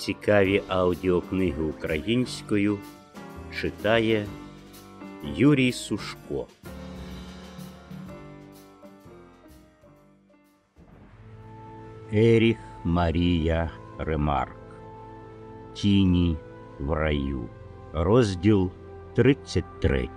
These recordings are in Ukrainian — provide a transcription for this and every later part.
Цікаві аудіокниги українською читає Юрій Сушко. Еріх Марія Ремарк. Тіні в раю. Розділ 33.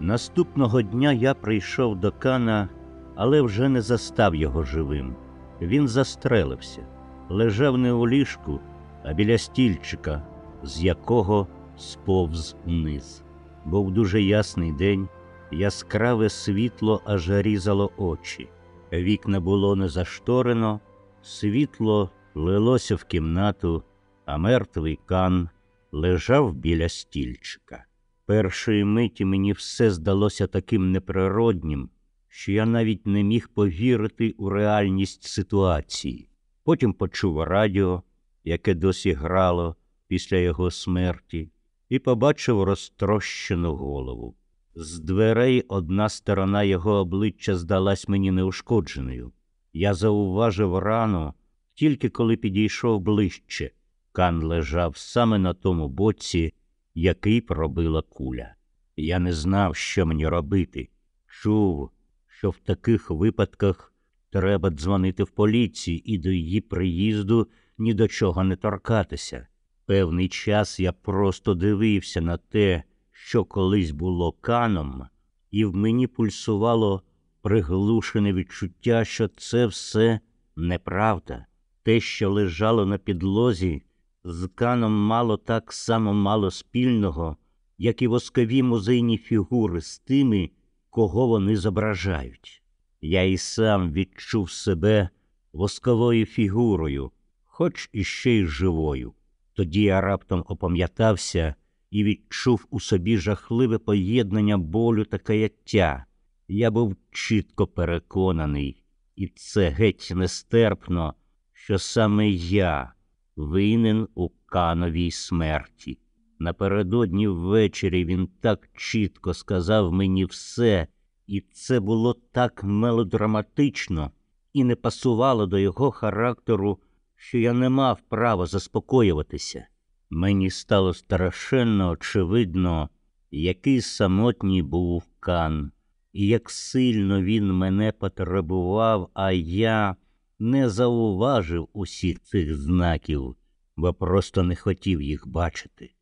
Наступного дня я прийшов до Кана, але вже не застав його живим. Він застрелився, лежав не у ліжку, а біля стільчика, з якого сповз вниз. Був дуже ясний день, яскраве світло аж різало очі. Вікна було не зашторено, світло лилося в кімнату, а мертвий кан лежав біля стільчика. Першої миті мені все здалося таким неприроднім, що я навіть не міг повірити у реальність ситуації. Потім почув радіо, яке досі грало після його смерті, і побачив розтрощену голову. З дверей одна сторона його обличчя здалась мені неушкодженою. Я зауважив рану, тільки коли підійшов ближче. Кан лежав саме на тому боці, який пробила куля. Я не знав, що мені робити. Чув, що в таких випадках треба дзвонити в поліції і до її приїзду ні до чого не торкатися. Певний час я просто дивився на те, що колись було каном, і в мені пульсувало приглушене відчуття, що це все неправда. Те, що лежало на підлозі, з каном мало так само мало спільного, як і воскові музейні фігури з тими, кого вони зображають. Я і сам відчув себе восковою фігурою, хоч іще й живою. Тоді я раптом опам'ятався і відчув у собі жахливе поєднання болю та каяття. Я був чітко переконаний, і це геть нестерпно, що саме я винен у кановій смерті. Напередодні ввечері він так чітко сказав мені все, і це було так мелодраматично і не пасувало до його характеру, що я не мав права заспокоюватися. Мені стало страшенно очевидно, який самотній був кан, і як сильно він мене потребував, а я не зауважив усіх цих знаків, бо просто не хотів їх бачити.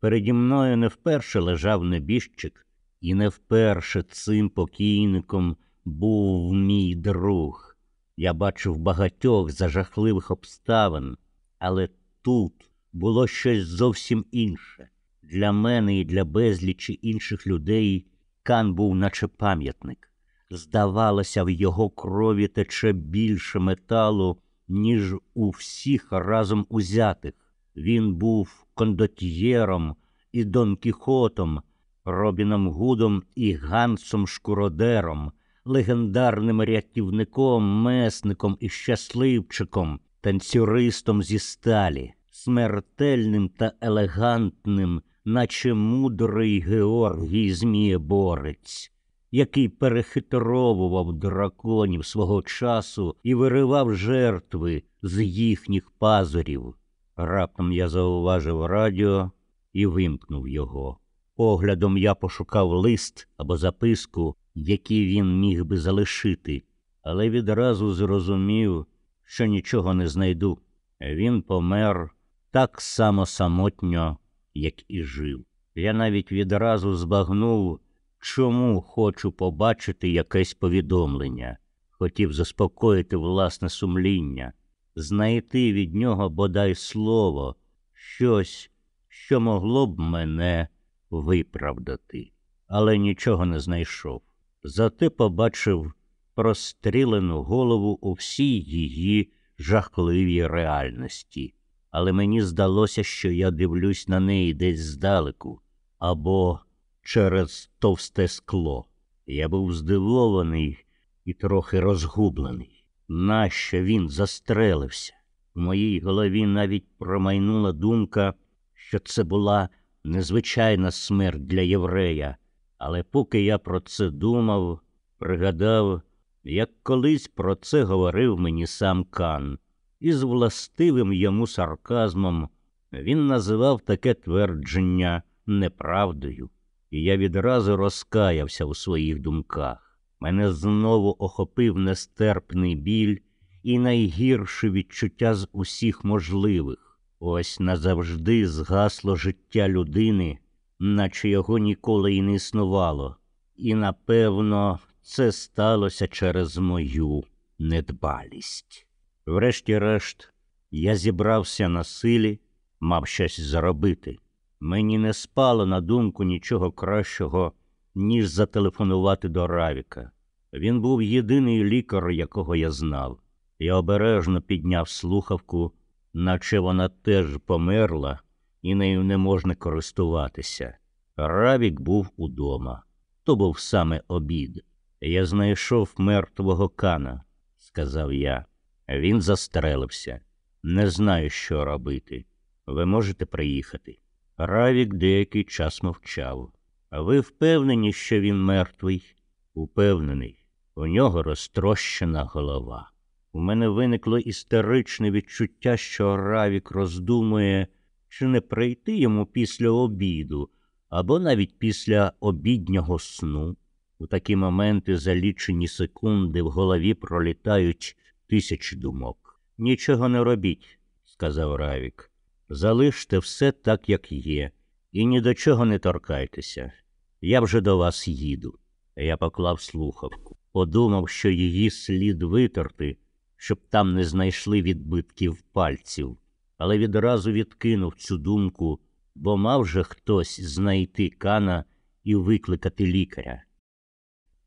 Переді мною не вперше лежав небіжчик, і не вперше цим покійником був мій друг. Я бачив багатьох за жахливих обставин, але тут було щось зовсім інше. Для мене і для безлічі інших людей Кан був, наче пам'ятник. Здавалося, в його крові тече більше металу, ніж у всіх разом узятих. Він був кондотьєром і Дон Кіхотом, Робіном Гудом і Гансом Шкуродером, легендарним рятівником, месником і щасливчиком, танцюристом зі сталі, смертельним та елегантним, наче мудрий Георгій Змієборець який перехитровував драконів свого часу і виривав жертви з їхніх пазурів. Раптом я зауважив радіо і вимкнув його. Поглядом я пошукав лист або записку, який він міг би залишити, але відразу зрозумів, що нічого не знайду. Він помер так само самотньо, як і жив. Я навіть відразу збагнув, Чому хочу побачити якесь повідомлення? Хотів заспокоїти власне сумління, знайти від нього бодай слово, щось, що могло б мене виправдати, але нічого не знайшов. Зате побачив прострілену голову у всій її жахливій реальності, але мені здалося, що я дивлюсь на неї десь здалеку, або через товсте скло. Я був здивований і трохи розгублений. Нащо він застрелився? В моїй голові навіть промайнула думка, що це була незвичайна смерть для єврея, але поки я про це думав, пригадав, як колись про це говорив мені сам Кан, і з властивим йому сарказмом він називав таке твердження неправдою, і я відразу розкаявся у своїх думках. Мене знову охопив нестерпний біль і найгірше відчуття з усіх можливих. Ось назавжди згасло життя людини, наче його ніколи і не існувало. І, напевно, це сталося через мою недбалість. Врешті-решт, я зібрався на силі, мав щось заробити. Мені не спало на думку нічого кращого, ніж зателефонувати до Равіка. Він був єдиний лікар, якого я знав. Я обережно підняв слухавку, наче вона теж померла, і нею не можна користуватися. Равік був удома. То був саме обід. Я знайшов мертвого кана, сказав я. Він застрелився. Не знаю, що робити. Ви можете приїхати. Равік деякий час мовчав. Ви впевнені, що він мертвий? Упевнений, у нього розтрощена голова. У мене виникло істеричне відчуття, що Равік роздумує, чи не прийти йому після обіду або навіть після обіднього сну. У такі моменти за лічені секунди в голові пролітають тисячі думок. Нічого не робіть, сказав Равік. Залиште все так, як є, і ні до чого не торкайтеся. Я вже до вас їду. Я поклав слухавку. Подумав, що її слід витерти, щоб там не знайшли відбитків пальців, але відразу відкинув цю думку, бо мав же хтось знайти кана і викликати лікаря.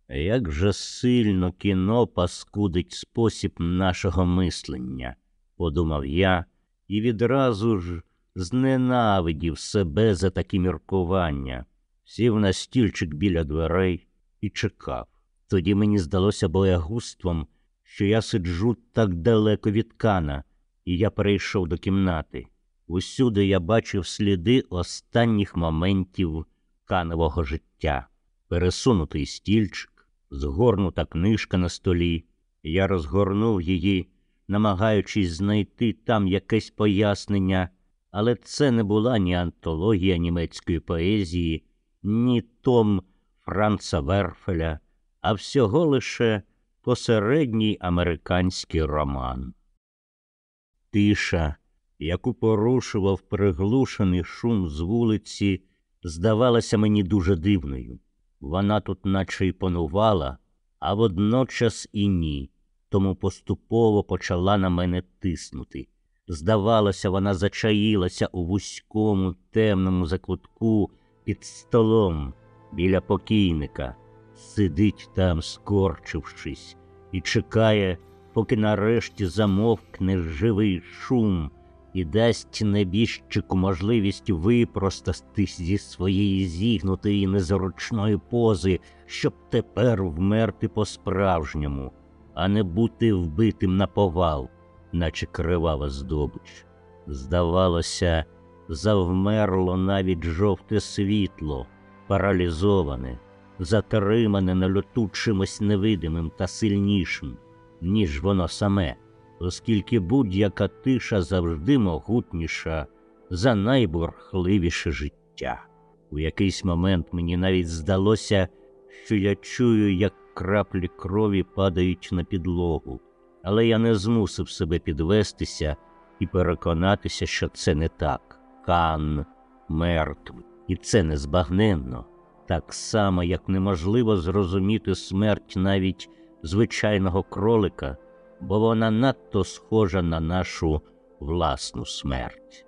Як же сильно кіно паскудить спосіб нашого мислення, подумав я, і відразу ж зненавидів себе за такі міркування, сів на стільчик біля дверей і чекав. Тоді мені здалося боягуством, що я сиджу так далеко від кана, і я перейшов до кімнати. Усюди я бачив сліди останніх моментів канового життя, пересунутий стільчик, згорнута книжка на столі. Я розгорнув її, намагаючись знайти там якесь пояснення, але це не була ні антологія німецької поезії, ні том Франца Верфеля, а всього лише посередній американський роман. Тиша, яку порушував приглушений шум з вулиці, здавалася мені дуже дивною. Вона тут наче й панувала, а водночас і ні, тому поступово почала на мене тиснути. Здавалося, вона зачаїлася у вузькому темному закутку під столом біля покійника, сидить там, скорчившись, і чекає, поки нарешті замовкне живий шум і дасть небіжчику можливість випростатись зі своєї зігнутої незручної пози, щоб тепер вмерти по-справжньому, а не бути вбитим на повал, наче кривава здобич. Здавалося, завмерло навіть жовте світло, паралізоване, затримане на льоту чимось невидимим та сильнішим, ніж воно саме оскільки будь-яка тиша завжди могутніша за найбурхливіше життя. У якийсь момент мені навіть здалося, що я чую, як краплі крові падають на підлогу, але я не змусив себе підвестися і переконатися, що це не так. Кан мертвий, і це незбагненно, так само, як неможливо зрозуміти смерть навіть звичайного кролика бо вона надто схожа на нашу власну смерть.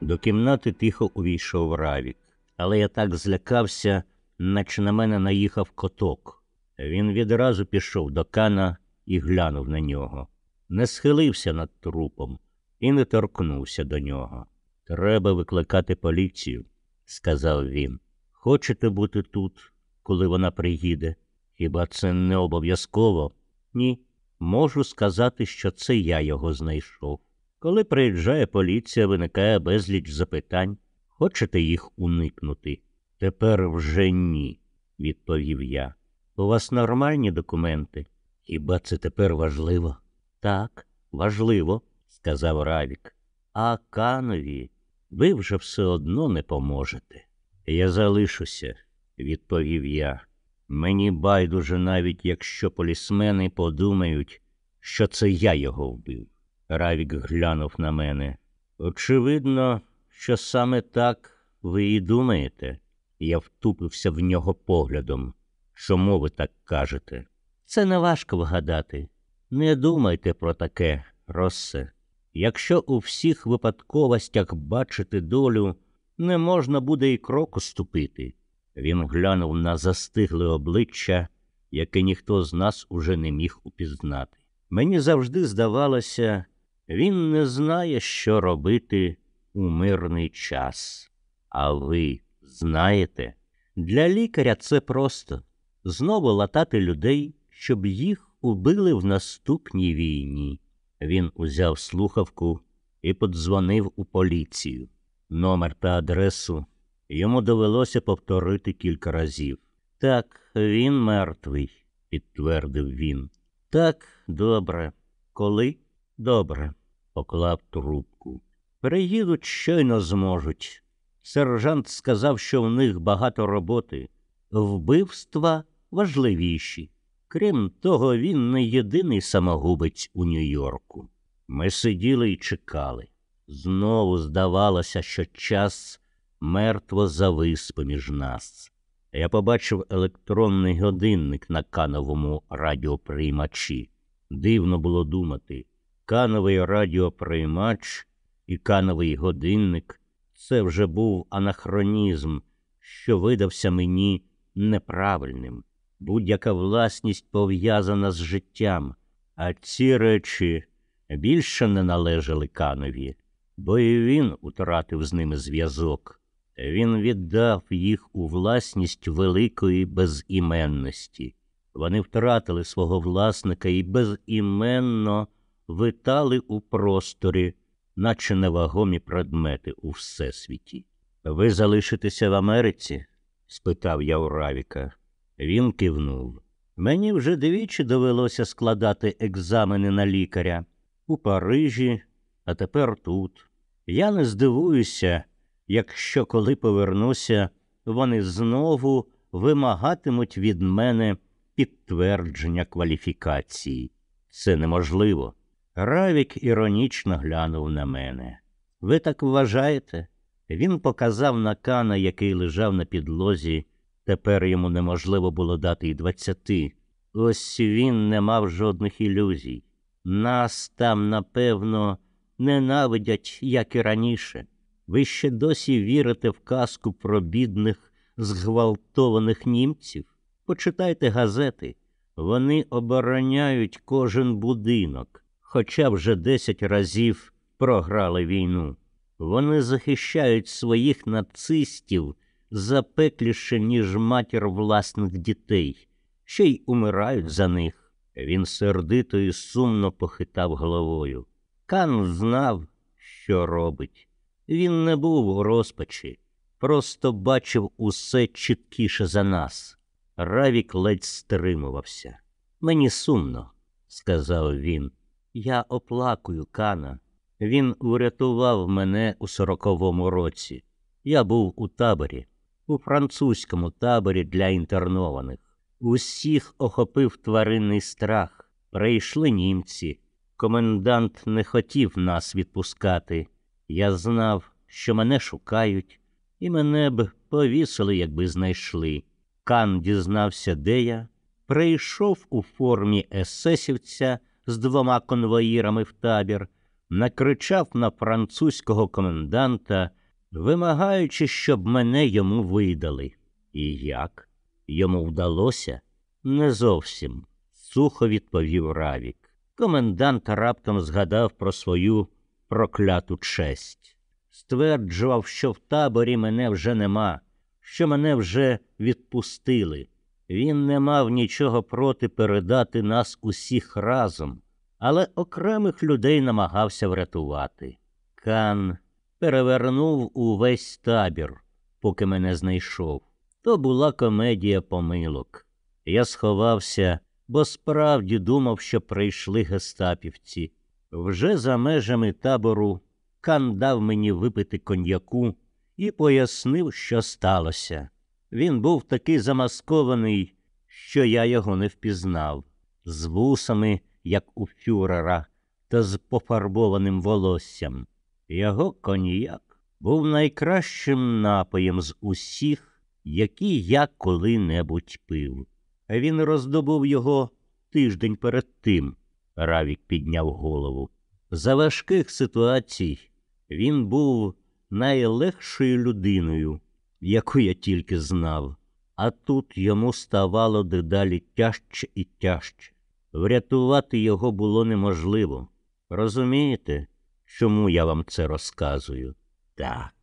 До кімнати тихо увійшов Равік, але я так злякався, наче на мене наїхав коток. Він відразу пішов до кана і глянув на нього, не схилився над трупом і не торкнувся до нього. Треба викликати поліцію, сказав він. Хочете бути тут, коли вона приїде. Хіба це не обов'язково? Ні. Можу сказати, що це я його знайшов. Коли приїжджає поліція, виникає безліч запитань. Хочете їх уникнути? Тепер вже ні, відповів я. У вас нормальні документи? Хіба це тепер важливо? Так, важливо, сказав Равік. А Канові ви вже все одно не поможете. Я залишуся, відповів я. Мені байдуже навіть якщо полісмени подумають, що це я його вбив. Равік глянув на мене. Очевидно, що саме так ви і думаєте. Я втупився в нього поглядом. Чому ви так кажете? Це не важко вгадати. Не думайте про таке, Россе. Якщо у всіх випадковостях бачити долю, не можна буде і кроку ступити. Він глянув на застигле обличчя, яке ніхто з нас уже не міг упізнати. Мені завжди здавалося, він не знає, що робити у мирний час. А ви знаєте, для лікаря це просто знову латати людей, щоб їх убили в наступній війні. Він узяв слухавку і подзвонив у поліцію. Номер та адресу йому довелося повторити кілька разів. Так, він мертвий, підтвердив він. Так, добре. Коли? Добре, поклав трубку. Приїдуть щойно зможуть. Сержант сказав, що в них багато роботи, вбивства важливіші. Крім того, він не єдиний самогубець у Нью-Йорку. Ми сиділи і чекали. Знову здавалося, що час мертво завис поміж нас. Я побачив електронний годинник на кановому радіоприймачі. Дивно було думати, кановий радіоприймач і кановий годинник це вже був анахронізм, що видався мені неправильним. Будь-яка власність пов'язана з життям, а ці речі більше не належали канові, бо і він утратив з ними зв'язок. Він віддав їх у власність великої безіменності. Вони втратили свого власника і безіменно витали у просторі, наче невагомі предмети у всесвіті. Ви залишитеся в Америці? спитав я у Равіка. Він кивнув. Мені вже двічі довелося складати екзамени на лікаря у Парижі, а тепер тут. Я не здивуюся, якщо коли повернуся, вони знову вимагатимуть від мене підтвердження кваліфікації. Це неможливо. Равік іронічно глянув на мене. Ви так вважаєте? Він показав на кана, який лежав на підлозі. Тепер йому неможливо було дати й двадцяти. Ось він не мав жодних ілюзій. Нас там, напевно, ненавидять, як і раніше. Ви ще досі вірите в казку про бідних, зґвалтованих німців? Почитайте газети. Вони обороняють кожен будинок, хоча вже десять разів програли війну. Вони захищають своїх нацистів запекліше, ніж матір власних дітей, ще й умирають за них. Він сердито і сумно похитав головою. Кан знав, що робить. Він не був у розпачі, просто бачив усе чіткіше за нас. Равік ледь стримувався. Мені сумно, сказав він. Я оплакую Кана. Він урятував мене у сороковому році. Я був у таборі, у французькому таборі для інтернованих. Усіх охопив тваринний страх. Прийшли німці. Комендант не хотів нас відпускати. Я знав, що мене шукають, і мене б повісили, якби знайшли. Кан дізнався, де я, прийшов у формі есесівця з двома конвоїрами в табір, накричав на французького коменданта, вимагаючи, щоб мене йому видали. І як? Йому вдалося? Не зовсім, сухо відповів Равік. Комендант раптом згадав про свою прокляту честь. Стверджував, що в таборі мене вже нема, що мене вже відпустили. Він не мав нічого проти передати нас усіх разом, але окремих людей намагався врятувати. Кан перевернув увесь табір, поки мене знайшов. То була комедія помилок. Я сховався бо справді думав, що прийшли гестапівці. Вже за межами табору Кан дав мені випити коньяку і пояснив, що сталося. Він був такий замаскований, що я його не впізнав, з вусами, як у фюрера, та з пофарбованим волоссям. Його коньяк був найкращим напоєм з усіх, які я коли-небудь пив. Він роздобув його тиждень перед тим. Равік підняв голову. За важких ситуацій він був найлегшою людиною, яку я тільки знав, а тут йому ставало дедалі тяжче і тяжче. Врятувати його було неможливо. Розумієте, чому я вам це розказую? Так,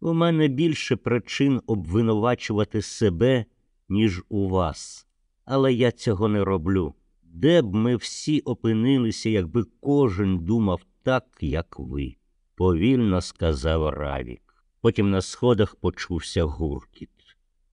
у мене більше причин обвинувачувати себе, ніж у вас, але я цього не роблю. Де б ми всі опинилися, якби кожен думав так, як ви, повільно сказав Равік. Потім на сходах почувся гуркіт.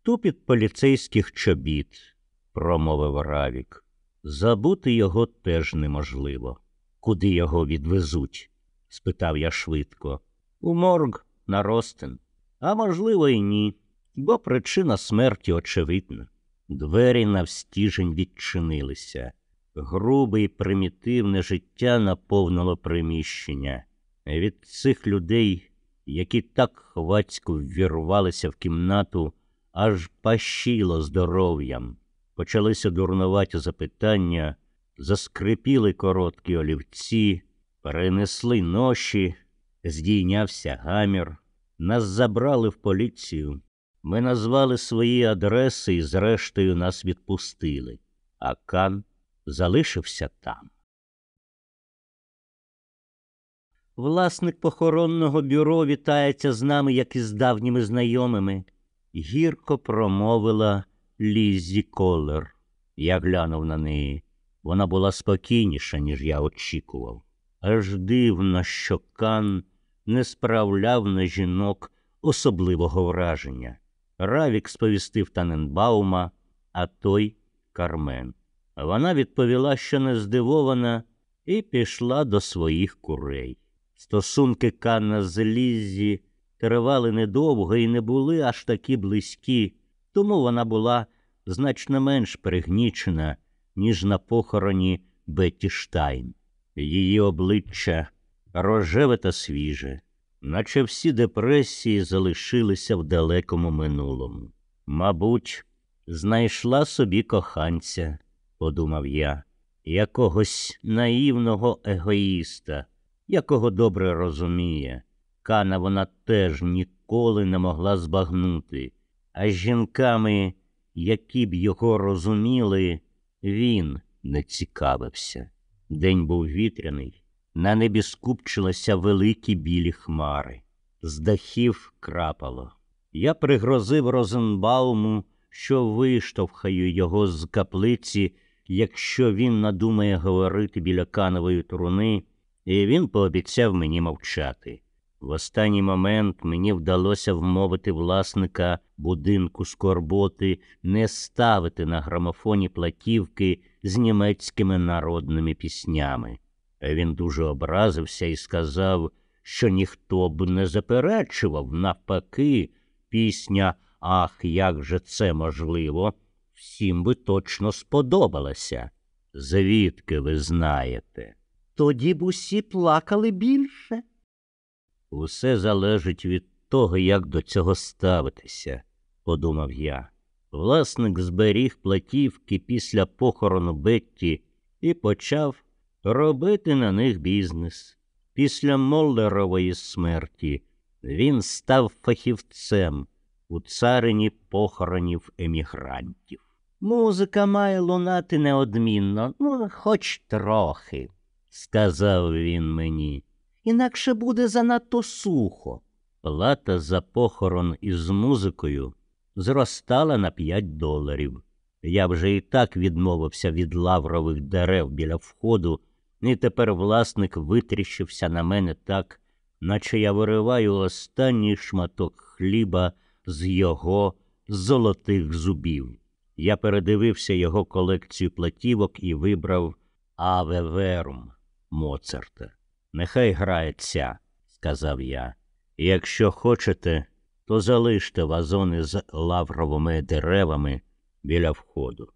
Тупіт поліцейських чобіт, промовив Равік. Забути його теж неможливо. Куди його відвезуть? Спитав я швидко. У морг на Ростин. А можливо, і ні, бо причина смерті очевидна. Двері навстіжень відчинилися. Грубе і примітивне життя наповнило приміщення. Від цих людей, які так хвацько ввірвалися в кімнату, аж пащило здоров'ям. Почалися дурнуваті запитання, заскрипіли короткі олівці, перенесли ноші, здійнявся гамір, нас забрали в поліцію. Ми назвали свої адреси і, зрештою, нас відпустили, а Кан залишився там. Власник похоронного бюро вітається з нами, як і з давніми знайомими, гірко промовила Лізі Колер. Я глянув на неї. Вона була спокійніша, ніж я очікував. Аж дивно, що Кан не справляв на жінок особливого враження. Равік сповістив Таненбаума, а той Кармен. Вона відповіла, що не здивована, і пішла до своїх курей. Стосунки Канна з Ліззі тривали недовго і не були аж такі близькі, тому вона була значно менш пригнічена, ніж на похороні Бетті Штайн. Її обличчя рожеве та свіже, наче всі депресії залишилися в далекому минулому. Мабуть, знайшла собі коханця, подумав я, якогось наївного егоїста, якого добре розуміє. Кана вона теж ніколи не могла збагнути, а з жінками, які б його розуміли, він не цікавився. День був вітряний, на небі скупчилися великі білі хмари, з дахів крапало. Я пригрозив Розенбауму, що виштовхаю його з каплиці, якщо він надумає говорити біля канової труни, і він пообіцяв мені мовчати. В останній момент мені вдалося вмовити власника будинку скорботи не ставити на грамофоні платівки з німецькими народними піснями. Він дуже образився і сказав, що ніхто б не заперечував, навпаки, пісня Ах, як же це можливо, всім би точно сподобалася. Звідки ви знаєте? Тоді б усі плакали більше. Усе залежить від того, як до цього ставитися, подумав я. Власник зберіг платівки після похорону Бетті і почав робити на них бізнес. Після Моллерової смерті він став фахівцем у царині похоронів емігрантів. Музика має лунати неодмінно, ну, хоч трохи, сказав він мені інакше буде занадто сухо. Плата за похорон із музикою зростала на п'ять доларів. Я вже і так відмовився від лаврових дерев біля входу, і тепер власник витріщився на мене так, наче я вириваю останній шматок хліба з його золотих зубів. Я передивився його колекцію платівок і вибрав Аве Верум Моцарта. Нехай грає ця, сказав я. Якщо хочете, то залиште вазони з лавровими деревами біля входу.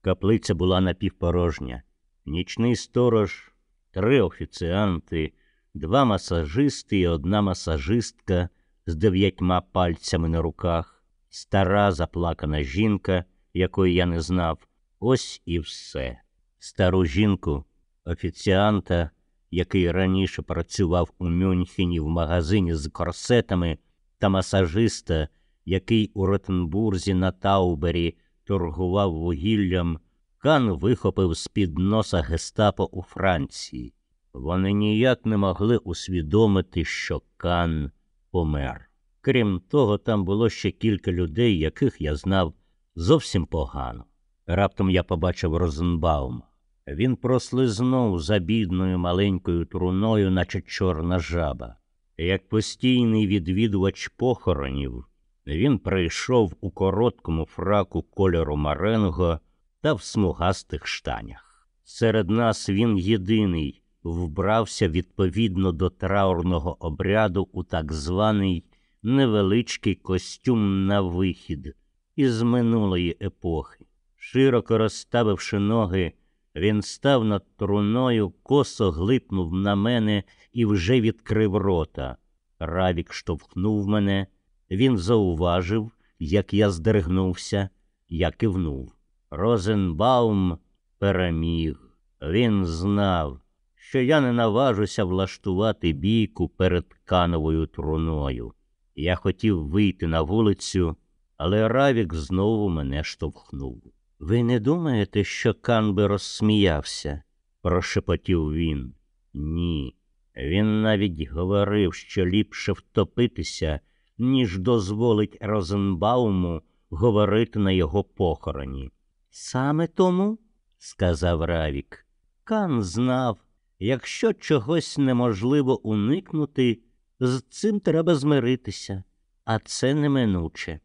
Каплиця була напівпорожня. Нічний сторож, три офіціанти, два масажисти і одна масажистка з дев'ятьма пальцями на руках, стара заплакана жінка, якої я не знав. Ось і все. Стару жінку, офіціанта, який раніше працював у Мюнхені в магазині з корсетами, та масажиста, який у Ротенбурзі на Таубері торгував вугіллям, Кан вихопив з під носа гестапо у Франції. Вони ніяк не могли усвідомити, що Кан помер. Крім того, там було ще кілька людей, яких я знав зовсім погано. Раптом я побачив Розенбаума. Він прослизнув за бідною маленькою труною, наче чорна жаба. Як постійний відвідувач похоронів, він прийшов у короткому фраку кольору маренго та в смугастих штанях. Серед нас він єдиний вбрався відповідно до траурного обряду у так званий невеличкий костюм на вихід із минулої епохи. Широко розставивши ноги, він став над труною, косо глипнув на мене і вже відкрив рота. Равік штовхнув мене. Він зауважив, як я здригнувся, я кивнув. Розенбаум переміг. Він знав, що я не наважуся влаштувати бійку перед Кановою труною. Я хотів вийти на вулицю, але Равік знову мене штовхнув. Ви не думаєте, що Кан би розсміявся? прошепотів він. Ні. Він навіть говорив, що ліпше втопитися, ніж дозволить Розенбауму говорити на його похороні. Саме тому, сказав Равік, Кан знав, якщо чогось неможливо уникнути, з цим треба змиритися, а це неминуче.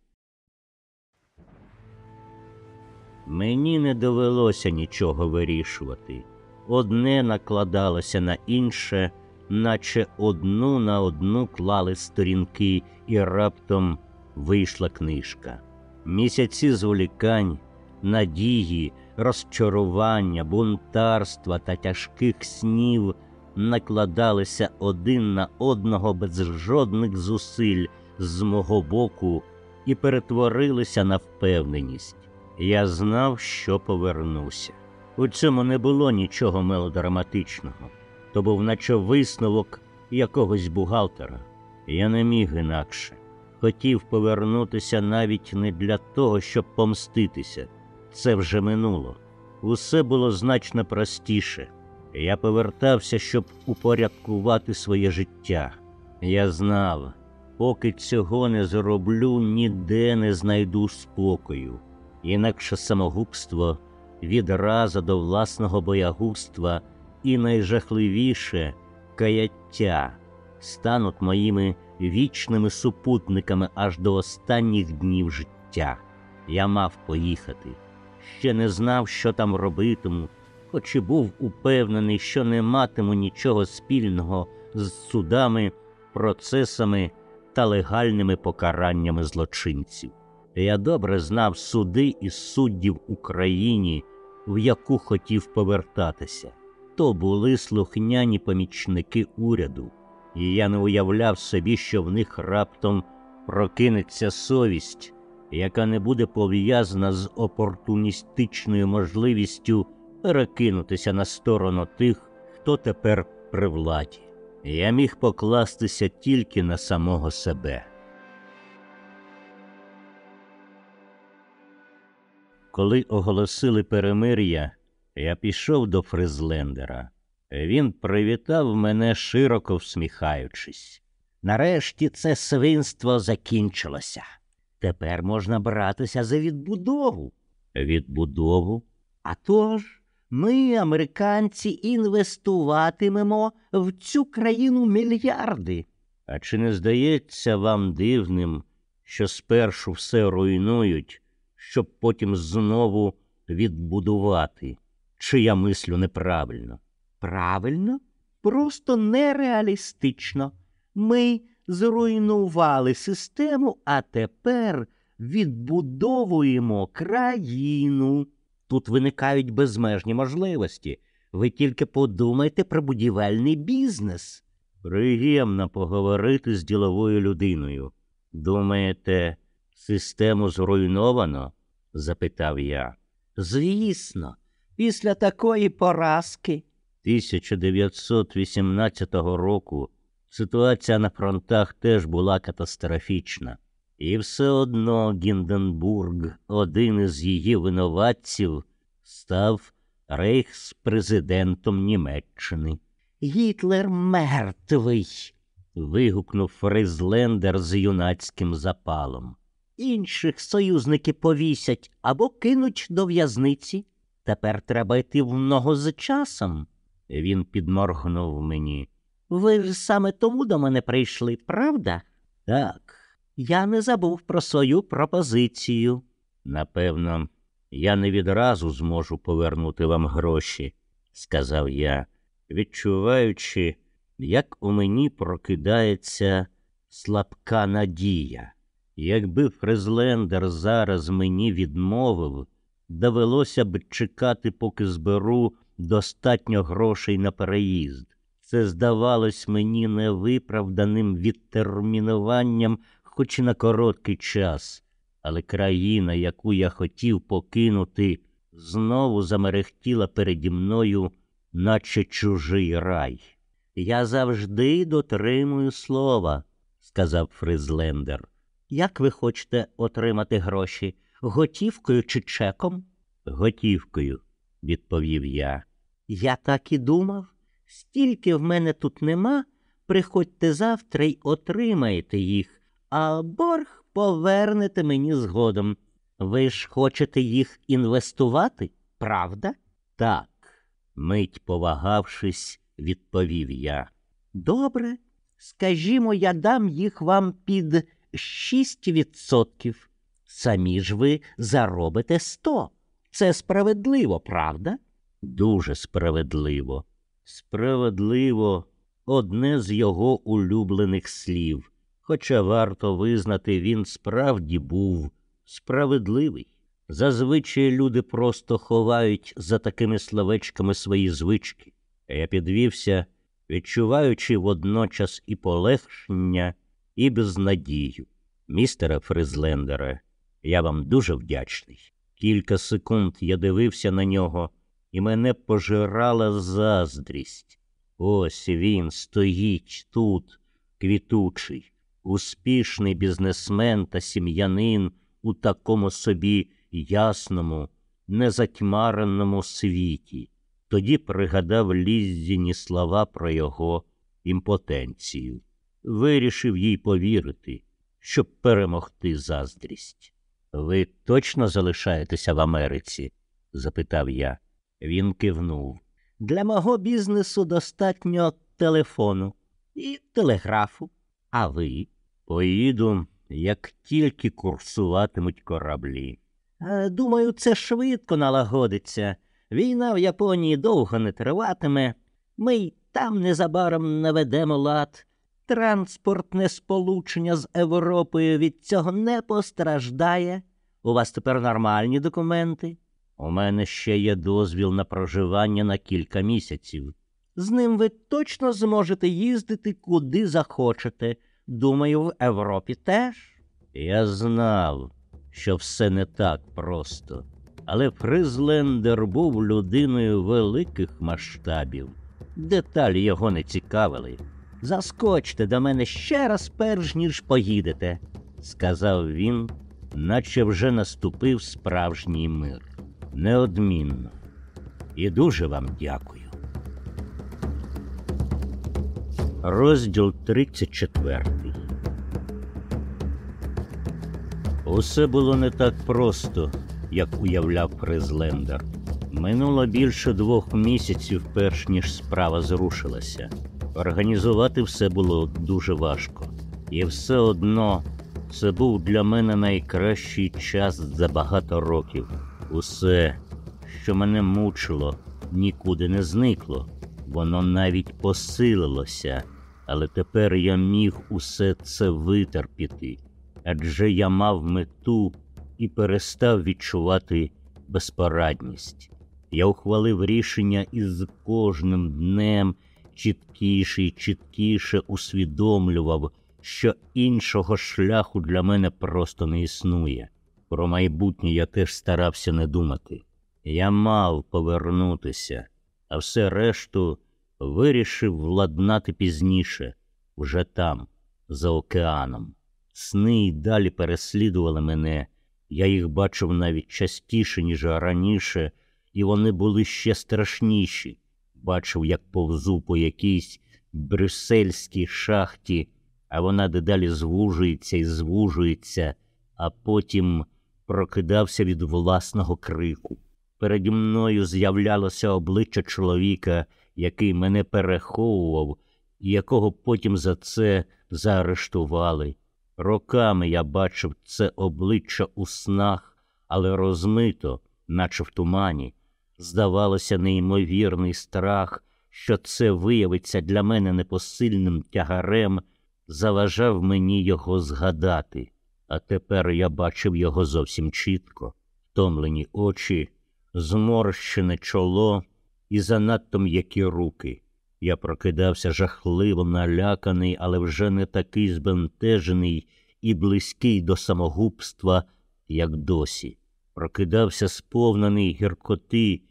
Мені не довелося нічого вирішувати. Одне накладалося на інше, наче одну на одну клали сторінки, і раптом вийшла книжка. Місяці зволікань, надії, розчарування, бунтарства та тяжких снів накладалися один на одного без жодних зусиль з мого боку і перетворилися на впевненість. Я знав, що повернуся. У цьому не було нічого мелодраматичного. То був наче висновок якогось бухгалтера. Я не міг інакше. Хотів повернутися навіть не для того, щоб помститися. Це вже минуло. Усе було значно простіше. Я повертався, щоб упорядкувати своє життя. Я знав, поки цього не зроблю, ніде не знайду спокою. Інакше самогубство, відраза до власного боягузтва і найжахливіше каяття стануть моїми вічними супутниками аж до останніх днів життя. Я мав поїхати. Ще не знав, що там робитиму, хоч і був упевнений, що не матиму нічого спільного з судами, процесами та легальними покараннями злочинців. Я добре знав суди і суддів Україні, в яку хотів повертатися. То були слухняні помічники уряду, і я не уявляв собі, що в них раптом прокинеться совість, яка не буде пов'язана з опортуністичною можливістю перекинутися на сторону тих, хто тепер при владі. Я міг покластися тільки на самого себе. Коли оголосили перемир'я, я пішов до Фризлендера. Він привітав мене, широко всміхаючись. Нарешті це свинство закінчилося. Тепер можна братися за відбудову. Відбудову? А тож, ми, американці, інвестуватимемо в цю країну мільярди. А чи не здається вам дивним, що спершу все руйнують, щоб потім знову відбудувати. Чи я мислю неправильно? Правильно, просто нереалістично. Ми зруйнували систему, а тепер відбудовуємо країну. Тут виникають безмежні можливості. Ви тільки подумайте про будівельний бізнес. Приємно поговорити з діловою людиною. Думаєте, систему зруйновано? Запитав я. Звісно, після такої поразки 1918 року ситуація на фронтах теж була катастрофічна. І все одно Гінденбург, один із її винуватців, став рейхспрезидентом Німеччини. Гітлер мертвий. вигукнув Фризлендер з юнацьким запалом. Інших союзники повісять або кинуть до в'язниці. Тепер треба йти в ногу з часом. Він підморгнув мені. Ви ж саме тому до мене прийшли, правда? Так, Я не забув про свою пропозицію. напевно, я не відразу зможу повернути вам гроші, сказав я, відчуваючи, як у мені прокидається слабка надія. Якби Фрезлендер зараз мені відмовив, довелося б чекати, поки зберу достатньо грошей на переїзд. Це здавалось мені невиправданим відтермінуванням, хоч і на короткий час, але країна, яку я хотів покинути, знову замерехтіла переді мною, наче чужий рай. Я завжди дотримую слова, сказав Фризлендер. Як ви хочете отримати гроші? Готівкою чи чеком? Готівкою, відповів я. Я так і думав. Стільки в мене тут нема. Приходьте завтра й отримаєте їх, а борг повернете мені згодом. Ви ж хочете їх інвестувати, правда? Так, мить повагавшись, відповів я. Добре. Скажімо, я дам їх вам під шість відсотків. Самі ж ви заробите сто. Це справедливо, правда? Дуже справедливо. Справедливо одне з його улюблених слів, хоча варто визнати, він справді був справедливий. Зазвичай люди просто ховають за такими словечками свої звички. Я підвівся, відчуваючи водночас і полегшення, і безнадію. Містере Фризлендере, я вам дуже вдячний. Кілька секунд я дивився на нього, і мене пожирала заздрість. Ось він стоїть тут, квітучий, успішний бізнесмен та сім'янин у такому собі ясному, незатьмареному світі. Тоді пригадав ліздіні слова про його імпотенцію. Вирішив їй повірити, щоб перемогти заздрість. Ви точно залишаєтеся в Америці? запитав я. Він кивнув. Для мого бізнесу достатньо телефону і телеграфу. А ви? Поїду, як тільки курсуватимуть кораблі. Е, Думаю, це швидко налагодиться. Війна в Японії довго не триватиме. Ми й там незабаром наведемо лад. Транспортне сполучення з Європою від цього не постраждає. У вас тепер нормальні документи. У мене ще є дозвіл на проживання на кілька місяців. З ним ви точно зможете їздити куди захочете. Думаю, в Європі теж. Я знав, що все не так просто, але Фризлендер був людиною великих масштабів. Деталі його не цікавили. Заскочте до мене ще раз, перш ніж поїдете. сказав він, наче вже наступив справжній мир. Неодмінно. І дуже вам дякую. Розділ 34 Усе було не так просто, як уявляв Фризлендер. Минуло більше двох місяців, перш ніж справа зрушилася. Організувати все було дуже важко. І все одно Це був для мене найкращий час за багато років. Усе, що мене мучило, нікуди не зникло, воно навіть посилилося, але тепер я міг усе це витерпіти, адже я мав мету і перестав відчувати безпорадність. Я ухвалив рішення і з кожним днем чіткіше і чіткіше усвідомлював, що іншого шляху для мене просто не існує. Про майбутнє я теж старався не думати. Я мав повернутися, а все решту вирішив владнати пізніше, вже там, за океаном. Сни й далі переслідували мене, я їх бачив навіть частіше, ніж раніше, і вони були ще страшніші. Бачив, як повзу по якійсь брюссельській шахті, а вона дедалі звужується і звужується, а потім прокидався від власного крику. Переді мною з'являлося обличчя чоловіка, який мене переховував, і якого потім за це заарештували. Роками я бачив це обличчя у снах, але розмито, наче в тумані. Здавалося, неймовірний страх, що це виявиться для мене непосильним тягарем, заважав мені його згадати, а тепер я бачив його зовсім чітко, втомлені очі, зморщене чоло і занадто м'які руки. Я прокидався жахливо наляканий, але вже не такий збентежений і близький до самогубства, як досі. Прокидався сповнений гіркоти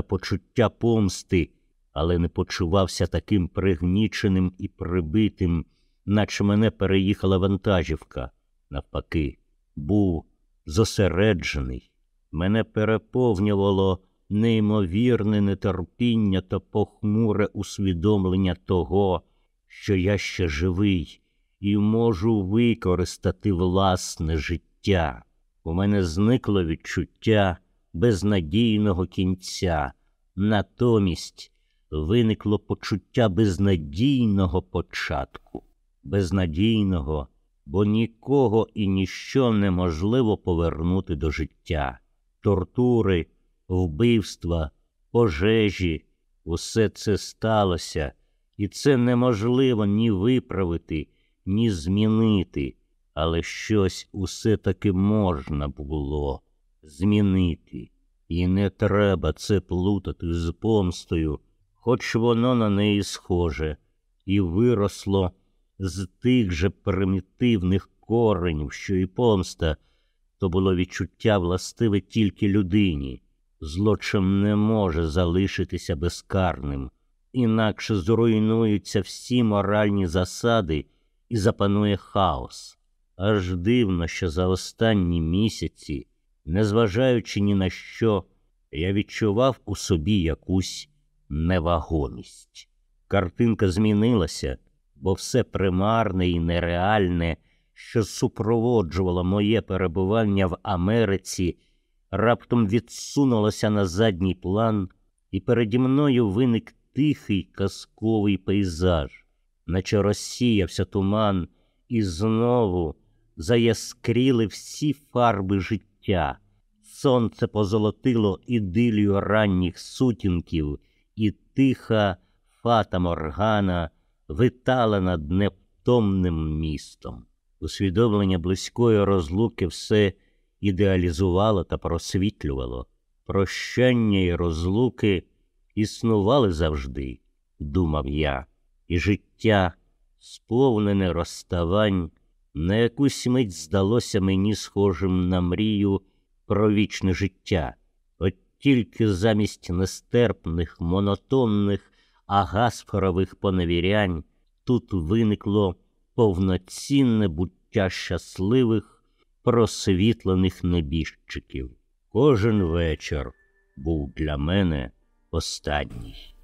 та почуття помсти, але не почувався таким пригніченим і прибитим, наче мене переїхала вантажівка. Навпаки, був зосереджений. Мене переповнювало неймовірне нетерпіння та похмуре усвідомлення того, що я ще живий і можу використати власне життя. У мене зникло відчуття безнадійного кінця, натомість виникло почуття безнадійного початку, безнадійного, бо нікого і ніщо неможливо повернути до життя, тортури, вбивства, пожежі, усе це сталося, і це неможливо ні виправити, ні змінити, але щось усе таки можна було змінити. І не треба це плутати з помстою, хоч воно на неї схоже, і виросло з тих же примітивних коренів, що і помста, то було відчуття властиве тільки людині. Злочин не може залишитися безкарним, інакше зруйнуються всі моральні засади і запанує хаос. Аж дивно, що за останні місяці, незважаючи ні на що, я відчував у собі якусь невагомість. Картинка змінилася, бо все примарне і нереальне, що супроводжувало моє перебування в Америці, раптом відсунулося на задній план, і переді мною виник тихий казковий пейзаж, наче розсіявся туман, і знову заяскріли всі фарби життя. Сонце позолотило ідилію ранніх сутінків, і тиха фата Моргана витала над невтомним містом. Усвідомлення близької розлуки все ідеалізувало та просвітлювало. Прощання і розлуки існували завжди, думав я, і життя, сповнене розставань, на якусь мить здалося мені схожим на мрію про вічне життя. От тільки замість нестерпних, монотонних, агасфорових поневірянь тут виникло повноцінне буття щасливих, просвітлених небіжчиків. Кожен вечір був для мене останній.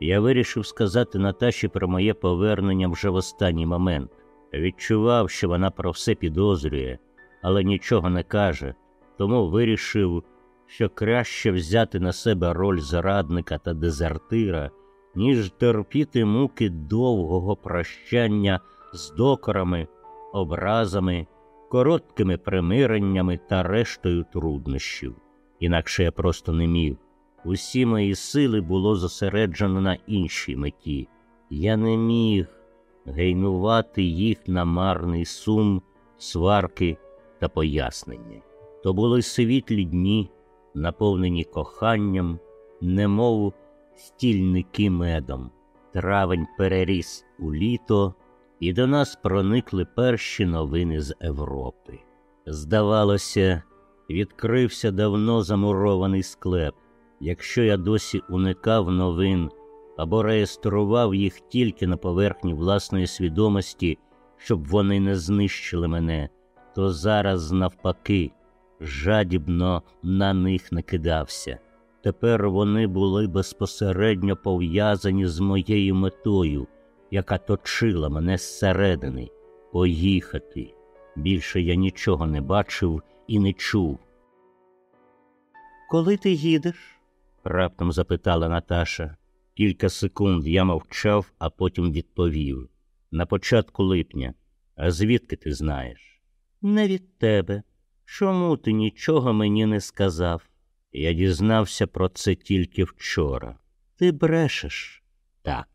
Я вирішив сказати Наташі про моє повернення вже в останній момент. Відчував, що вона про все підозрює, але нічого не каже, тому вирішив, що краще взяти на себе роль зрадника та дезертира, ніж терпіти муки довгого прощання з докорами, образами, короткими примиреннями та рештою труднощів. Інакше я просто не міг. Усі мої сили було зосереджено на іншій меті. Я не міг гейнувати їх на марний сум, сварки та пояснення. То були світлі дні, наповнені коханням, немов стільники медом. Травень переріс у літо, і до нас проникли перші новини з Європи. Здавалося, відкрився давно замурований склеп. Якщо я досі уникав новин або реєстрував їх тільки на поверхні власної свідомості, щоб вони не знищили мене, то зараз, навпаки, жадібно на них накидався. Тепер вони були безпосередньо пов'язані з моєю метою, яка точила мене зсередини поїхати. Більше я нічого не бачив і не чув. Коли ти їдеш? Раптом запитала Наташа. Кілька секунд я мовчав, а потім відповів на початку липня. А звідки ти знаєш? Не від тебе. Чому ти нічого мені не сказав? Я дізнався про це тільки вчора. Ти брешеш. Так,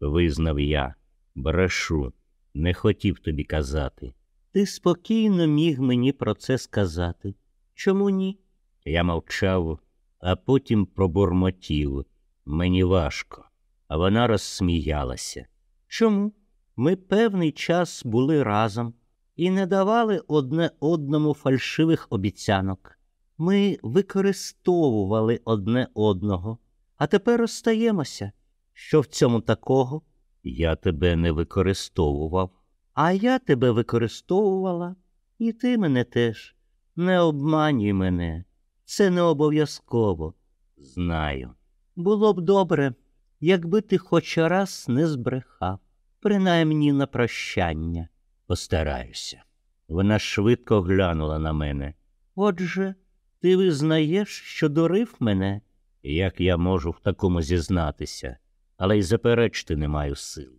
визнав я, брешу, не хотів тобі казати. Ти спокійно міг мені про це сказати. Чому ні? Я мовчав, а потім пробурмотів. Мені важко. А вона розсміялася. Чому? Ми певний час були разом і не давали одне одному фальшивих обіцянок. Ми використовували одне одного, а тепер розстаємося. Що в цьому такого? Я тебе не використовував. А я тебе використовувала, і ти мене теж. Не обманюй мене. Це не обов'язково. Знаю. Було б добре, якби ти хоч раз не збрехав, принаймні на прощання. Постараюся. Вона швидко глянула на мене. Отже, ти визнаєш, що дурив мене? Як я можу в такому зізнатися, але й заперечити не маю сил.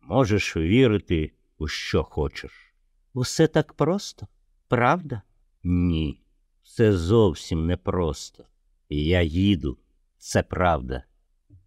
Можеш вірити у що хочеш. Усе так просто, правда? Ні, все зовсім непросто. Я їду, це правда,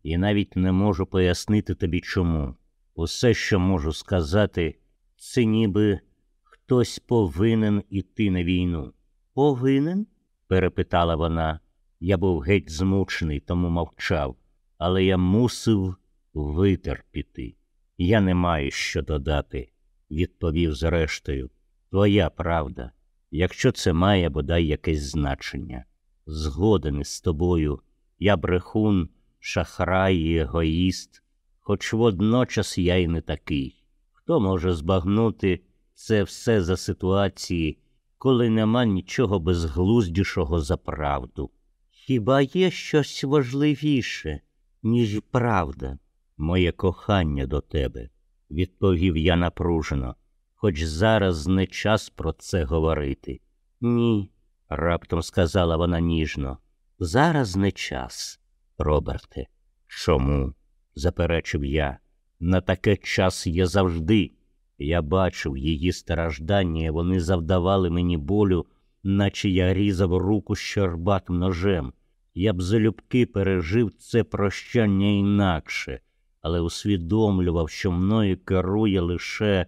і навіть не можу пояснити тобі чому. Усе, що можу сказати, це ніби хтось повинен іти на війну. Повинен? перепитала вона. Я був геть змучений, тому мовчав, але я мусив витерпіти. Я не маю що додати, відповів зрештою. Твоя правда, якщо це має бодай якесь значення. Згоден із тобою, я брехун, шахрай і егоїст, хоч водночас я й не такий. Хто може збагнути це все за ситуації, коли нема нічого безглуздішого за правду? Хіба є щось важливіше, ніж правда? Моє кохання до тебе, відповів я напружено, хоч зараз не час про це говорити. Ні, раптом сказала вона ніжно. Зараз не час, Роберте. Чому? заперечив я. На таке час є завжди. Я бачив її страждання, вони завдавали мені болю, наче я різав руку щербатим ножем. Я б залюбки пережив це прощання інакше, але усвідомлював, що мною керує лише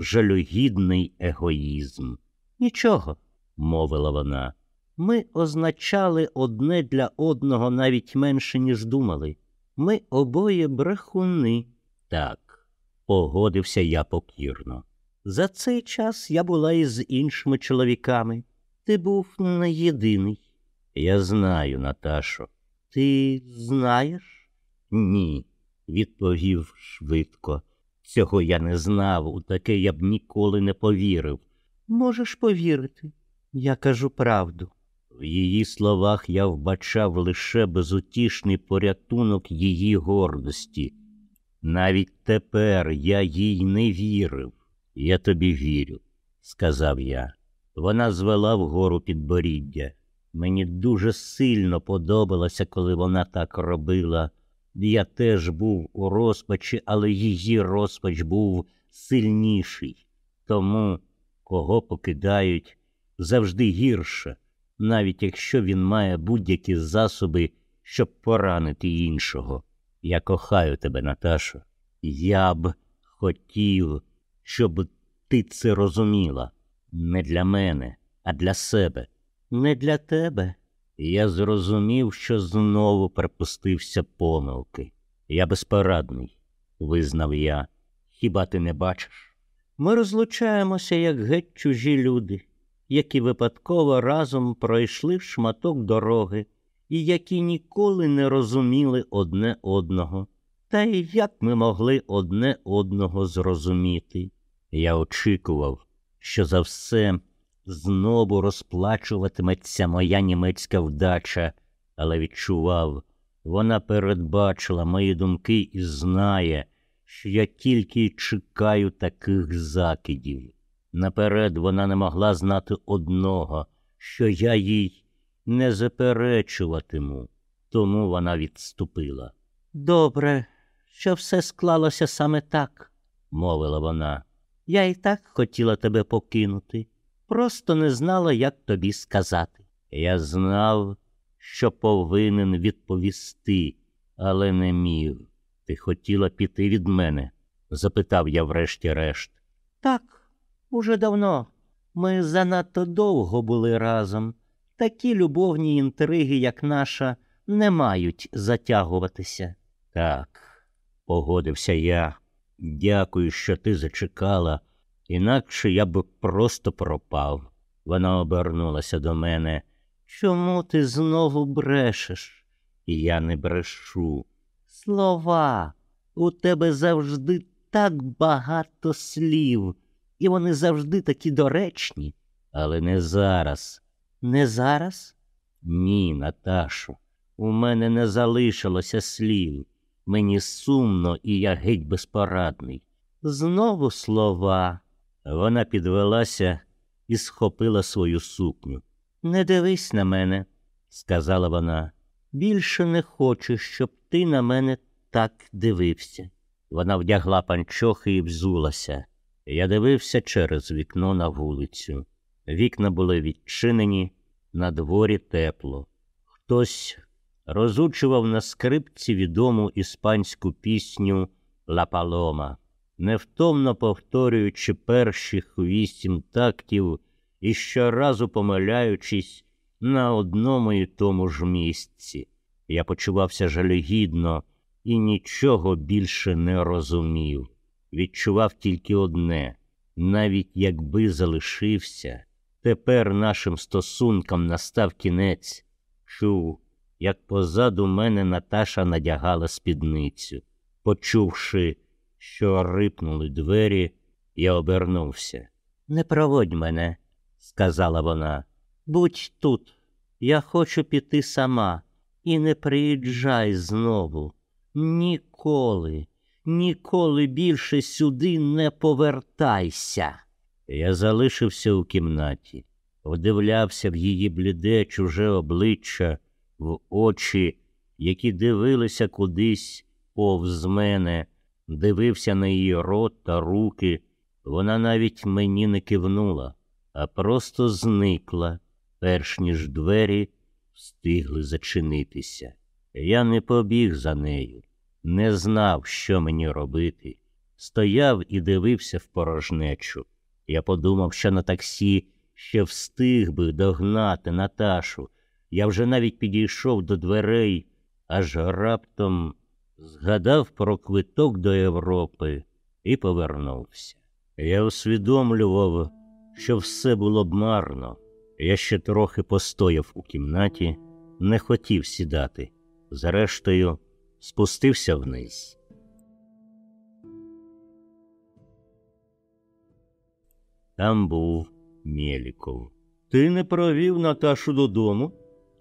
жалюгідний егоїзм. Нічого, мовила вона. Ми означали одне для одного навіть менше, ніж думали. Ми обоє брехуни. Так, погодився я покірно. За цей час я була із іншими чоловіками. Ти був не єдиний. Я знаю, Наташо. Ти знаєш? Ні, відповів швидко. Цього я не знав, у таке я б ніколи не повірив. Можеш повірити, я кажу правду. В її словах я вбачав лише безутішний порятунок її гордості. Навіть тепер я їй не вірив. Я тобі вірю, сказав я. Вона звела вгору підборіддя. Мені дуже сильно подобалося, коли вона так робила, Я теж був у розпачі, але її розпач був сильніший. Тому, кого покидають, завжди гірше, навіть якщо він має будь-які засоби, щоб поранити іншого. Я кохаю тебе, Наташо. Я б хотів, щоб ти це розуміла. Не для мене, а для себе. Не для тебе. Я зрозумів, що знову припустився помилки. Я безпорадний, визнав я. Хіба ти не бачиш? Ми розлучаємося, як геть чужі люди, які випадково разом пройшли шматок дороги і які ніколи не розуміли одне одного. Та й як ми могли одне одного зрозуміти? Я очікував, що за все знову розплачуватиметься моя німецька вдача, але відчував, вона передбачила мої думки і знає, що я тільки чекаю таких закидів. Наперед вона не могла знати одного, що я їй не заперечуватиму, тому вона відступила. Добре, що все склалося саме так, мовила вона. Я і так хотіла тебе покинути, просто не знала, як тобі сказати. Я знав, що повинен відповісти, але не міг. Ти хотіла піти від мене? запитав я врешті-решт. Так, уже давно. Ми занадто довго були разом. Такі любовні інтриги, як наша, не мають затягуватися. Так, погодився я. Дякую, що ти зачекала, інакше я б просто пропав. Вона обернулася до мене. Чому ти знову брешеш? І я не брешу. Слова. У тебе завжди так багато слів, і вони завжди такі доречні. Але не зараз. Не зараз? Ні, Наташо. У мене не залишилося слів. Мені сумно, і я геть безпорадний. Знову слова. Вона підвелася і схопила свою сукню. Не дивись на мене, сказала вона. Більше не хочу, щоб ти на мене так дивився. Вона вдягла панчохи і взулася. Я дивився через вікно на вулицю. Вікна були відчинені, на дворі тепло. Хтось розучував на скрипці відому іспанську пісню Ла Палома, невтомно повторюючи перших вісім тактів і щоразу помиляючись на одному і тому ж місці. Я почувався жалюгідно і нічого більше не розумів. Відчував тільки одне навіть якби залишився, тепер нашим стосункам настав кінець. Чув, як позаду мене Наташа надягала спідницю. Почувши, що рипнули двері, я обернувся. Не проводь мене, сказала вона. Будь тут. Я хочу піти сама. І не приїжджай знову. Ніколи, ніколи більше сюди не повертайся. Я залишився у кімнаті, вдивлявся в її бліде, чуже обличчя, в очі, які дивилися кудись повз мене, дивився на її рот та руки. Вона навіть мені не кивнула, а просто зникла, перш ніж двері встигли зачинитися. Я не побіг за нею, не знав, що мені робити. Стояв і дивився в порожнечу. Я подумав, що на таксі ще встиг би догнати Наташу. Я вже навіть підійшов до дверей, аж раптом згадав про квиток до Європи і повернувся. Я усвідомлював, що все було б марно. Я ще трохи постояв у кімнаті, не хотів сідати. Зрештою, спустився вниз. Там був Мєліков. Ти не провів Наташу додому?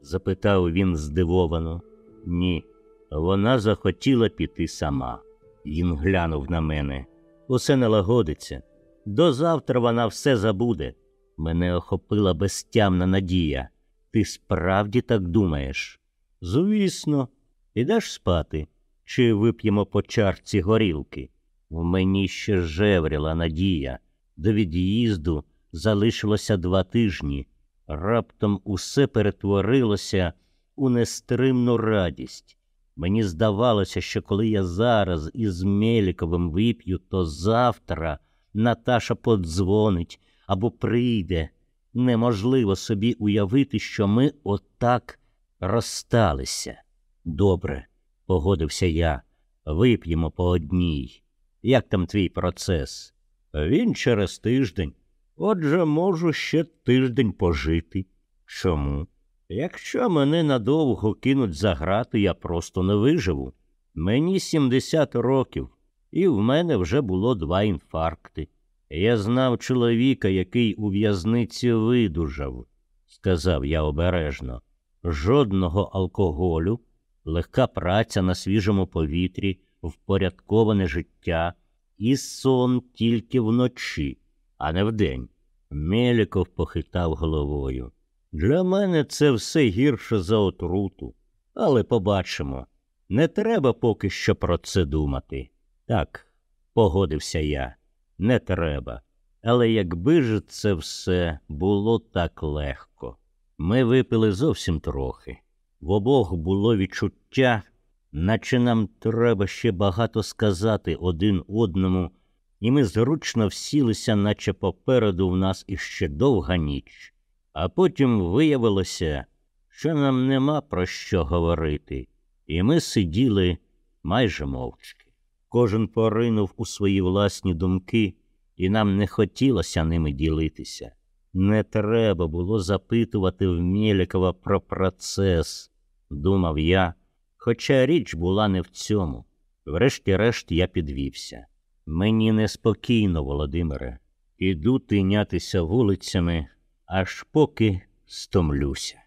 запитав він здивовано. Ні, вона захотіла піти сама. Він глянув на мене. Усе налагодиться. До завтра вона все забуде. Мене охопила безтямна надія. Ти справді так думаєш? Звісно, ідеш спати. чи вип'ємо по чарці горілки. В мені ще жевріла надія. До від'їзду залишилося два тижні. Раптом усе перетворилося у нестримну радість. Мені здавалося, що коли я зараз із Меліковим вип'ю, то завтра Наташа подзвонить або прийде. Неможливо собі уявити, що ми отак розсталися. Добре, погодився я. Вип'ємо по одній. Як там твій процес? Він через тиждень. Отже, можу ще тиждень пожити. Чому? Якщо мене надовго кинуть за грати, я просто не виживу. Мені 70 років, і в мене вже було два інфаркти. Я знав чоловіка, який у в'язниці видужав, сказав я обережно. Жодного алкоголю, легка праця на свіжому повітрі, впорядковане життя і сон тільки вночі, а не вдень. Меліков похитав головою. Для мене це все гірше за отруту. Але побачимо. Не треба поки що про це думати. Так, погодився я, не треба. Але якби ж це все було так легко. Ми випили зовсім трохи. В обох було відчуття, наче нам треба ще багато сказати один одному, і ми зручно всілися, наче попереду в нас іще довга ніч. А потім виявилося, що нам нема про що говорити, і ми сиділи майже мовчки. Кожен поринув у свої власні думки, і нам не хотілося ними ділитися. Не треба було запитувати в Мєлікова про процес, думав я, хоча річ була не в цьому. Врешті-решт я підвівся. Мені неспокійно, Володимире, іду тинятися вулицями, аж поки стомлюся.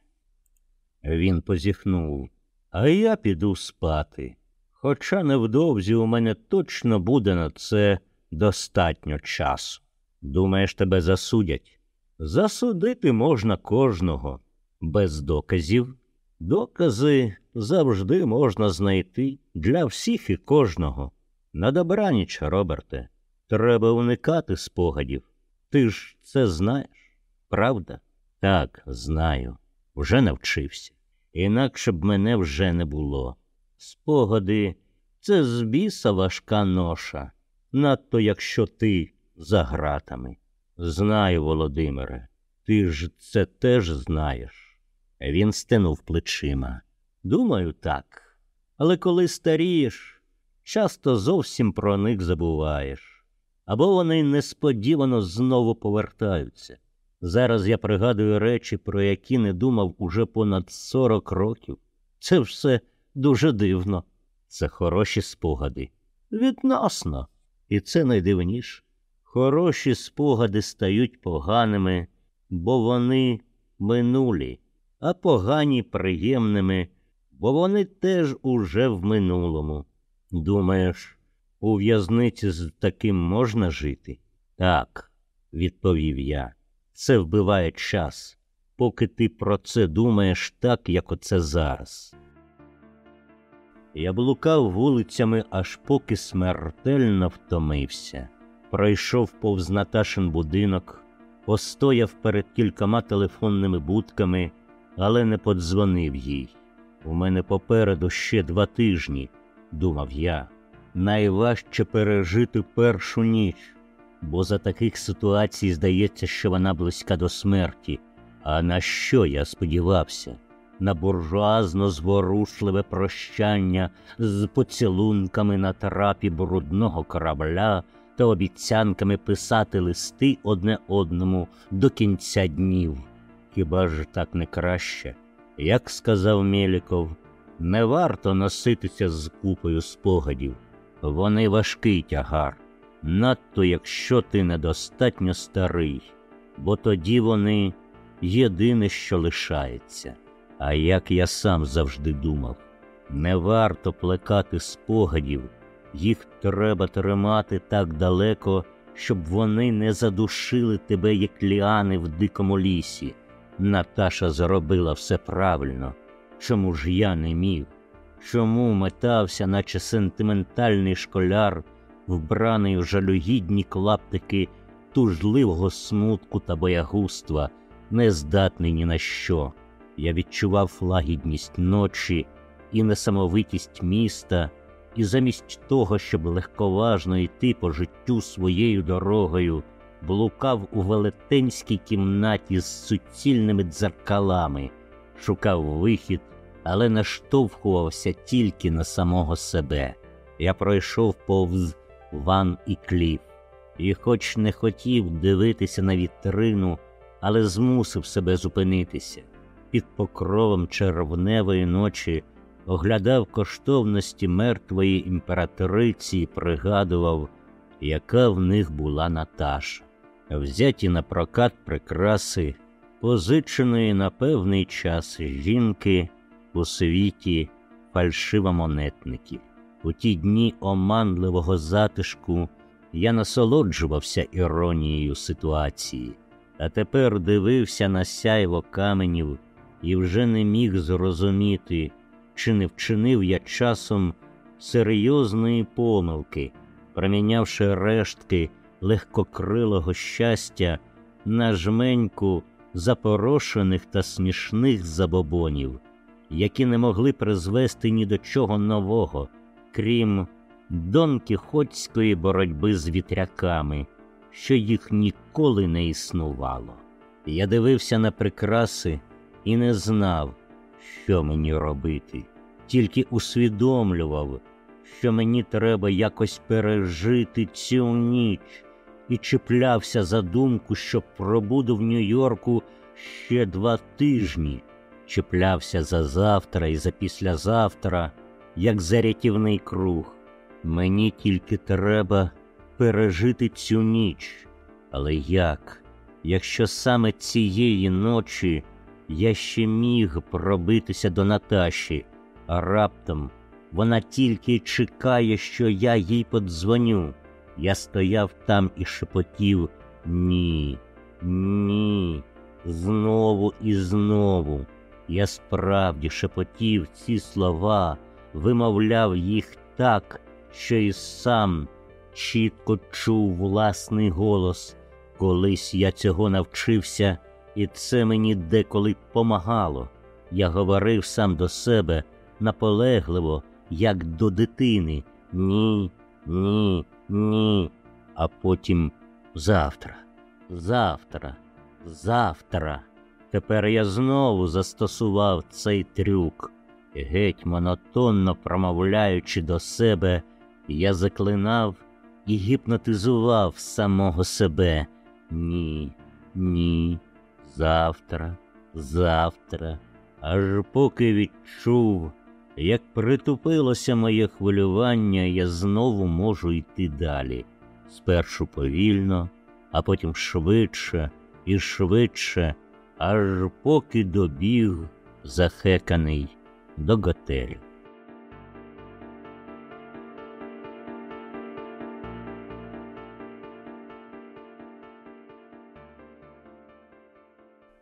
Він позіхнув, а я піду спати. Хоча невдовзі у мене точно буде на це достатньо часу. Думаєш, тебе засудять? Засудити можна кожного, без доказів. Докази завжди можна знайти для всіх і кожного. На добраніч, Роберте, треба уникати спогадів. Ти ж це знаєш, правда? Так, знаю, вже навчився. Інакше б мене вже не було. Спогади це з біса важка ноша, надто якщо ти за гратами. Знаю, Володимире, ти ж це теж знаєш. Він стенув плечима. Думаю, так. Але коли старієш, часто зовсім про них забуваєш, або вони несподівано знову повертаються. Зараз я пригадую речі, про які не думав уже понад сорок років. Це все дуже дивно. Це хороші спогади. Відносно. І це найдивніше. Хороші спогади стають поганими, бо вони минулі, а погані приємними, бо вони теж уже в минулому. Думаєш, у в'язниці з таким можна жити? Так, відповів я. Це вбиває час, поки ти про це думаєш так, як оце зараз. Я блукав вулицями, аж поки смертельно втомився. Пройшов повз Наташин будинок, постояв перед кількома телефонними будками, але не подзвонив їй. У мене попереду ще два тижні, думав я. Найважче пережити першу ніч, бо за таких ситуацій здається, що вона близька до смерті. А на що я сподівався? На буржуазно зворушливе прощання з поцілунками на трапі брудного корабля та обіцянками писати листи одне одному до кінця днів. Хіба ж так не краще? Як сказав Мєліков, не варто носитися з купою спогадів. Вони важкий тягар, надто якщо ти недостатньо старий, бо тоді вони єдине, що лишається. А як я сам завжди думав, не варто плекати спогадів, їх треба тримати так далеко, щоб вони не задушили тебе, як ліани в дикому лісі. Наташа зробила все правильно. Чому ж я не міг? Чому метався, наче сентиментальний школяр, вбраний в жалюгідні клаптики тужливого смутку та боягузтва, нездатний ні на що. Я відчував лагідність ночі і несамовитість міста, і замість того, щоб легковажно йти по життю своєю дорогою, блукав у велетенській кімнаті з суцільними дзеркалами, шукав вихід, але наштовхувався тільки на самого себе. Я пройшов повз ван і кліф, і, хоч не хотів дивитися на вітрину, але змусив себе зупинитися. Під покровом червневої ночі оглядав коштовності мертвої імператриці і пригадував, яка в них була Наташа, взяті на прокат прикраси, позиченої на певний час жінки у світі фальшивомонетників. У ті дні оманливого затишку я насолоджувався іронією ситуації, а тепер дивився на сяйво каменів і вже не міг зрозуміти, чи не вчинив я часом серйозної помилки, промінявши рештки легкокрилого щастя на жменьку запорошених та смішних забобонів, які не могли призвести ні до чого нового, крім донкіхотської боротьби з вітряками, що їх ніколи не існувало. Я дивився на прикраси і не знав, що мені робити, тільки усвідомлював, що мені треба якось пережити цю ніч, і чіплявся за думку, що пробуду в Нью-Йорку ще два тижні, чіплявся за завтра і за післязавтра, як за рятівний круг. Мені тільки треба пережити цю ніч. Але як, якщо саме цієї ночі я ще міг пробитися до Наташі, а раптом вона тільки чекає, що я їй подзвоню. Я стояв там і шепотів ні, ні, знову і знову. Я справді шепотів ці слова, вимовляв їх так, що і сам чітко чув власний голос. Колись я цього навчився, і це мені деколи помагало. Я говорив сам до себе наполегливо, як до дитини. Ні, ні, ні. А потім завтра, завтра, завтра. Тепер я знову застосував цей трюк, геть монотонно промовляючи до себе, я заклинав і гіпнотизував самого себе. Ні, ні, завтра, завтра, аж поки відчув, як притупилося моє хвилювання, я знову можу йти далі. Спершу повільно, а потім швидше і швидше, аж поки добіг захеканий до готелю.